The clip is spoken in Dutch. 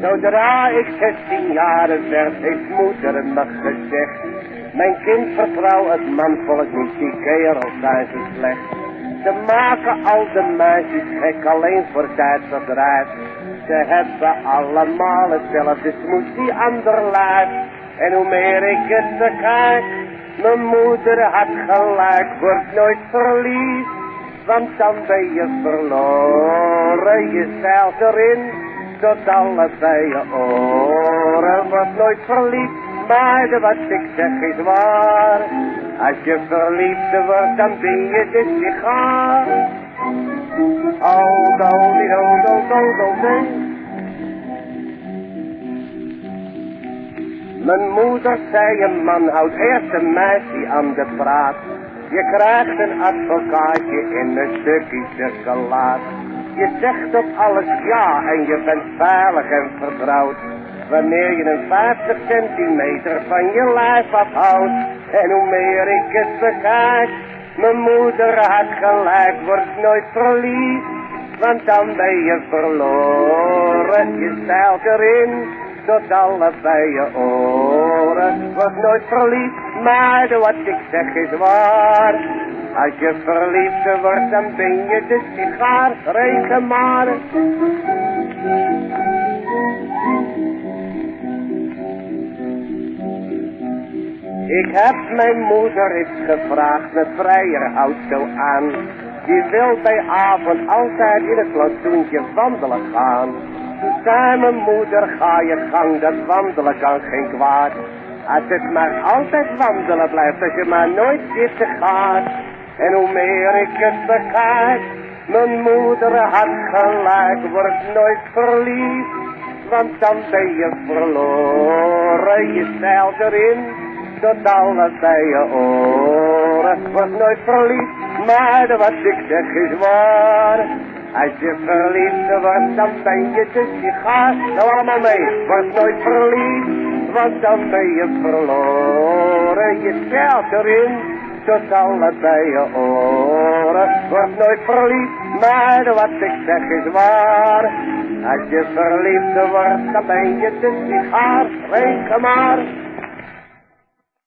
Zodra ik 16 jaar werd, heeft moeder me gezegd. Mijn kind vertrouw het manvolk niet, die kerels zijn zo slecht. Ze maken al de meisjes gek, alleen voor Duitse drijf. Ze hebben allemaal hetzelfde smoes die ander lijf. En hoe meer ik het bekijk, mijn moeder had gelijk, wordt nooit verlies. Want dan ben je verloren, je zeilt erin, tot allebei je oren. Wordt nooit verliefd, maar wat ik zeg is waar. Als je verliefd wordt, dan ben je de sigaar. Oh, do, do, do, do, do. Mijn moeder zei, een man houdt eerst een meisje aan de praat. Je krijgt een advocaatje in een stukje chocolade. Je zegt op alles ja en je bent veilig en vertrouwd. Wanneer je een 50 centimeter van je lijf afhoudt. En hoe meer ik het bekijk, mijn moeder had gelijk, wordt nooit verliefd. Want dan ben je verloren, je stijlt erin tot allebei je oren. Wordt nooit verliefd, maar wat ik zeg is waar. Als je verliefd wordt, dan ben je de sigaar, reken maar. Ik heb mijn moeder eens gevraagd, de vrijer houdt zo aan. Die wil bij avond altijd in het platoentje wandelen gaan. Zei mijn moeder, ga je gang, dat wandelen kan geen kwaad. Als het maar altijd wandelen blijft, als je maar nooit zitten gaat. En hoe meer ik het bekijk, mijn moeder had gelijk, wordt nooit verliefd. Want dan ben je verloren, je stijlt erin, tot allebei je oren. Wordt nooit verliefd, maar wat ik zeg is waar. Als je verliefd wordt, dan ben je de sigaar. Nou allemaal mee, word nooit verliefd, want dan ben je verloren. Je stelt erin, tot allebei je oren. Word nooit verliefd, maar wat ik zeg is waar. Als je verliefd wordt, dan ben je de sigaar. Reken maar.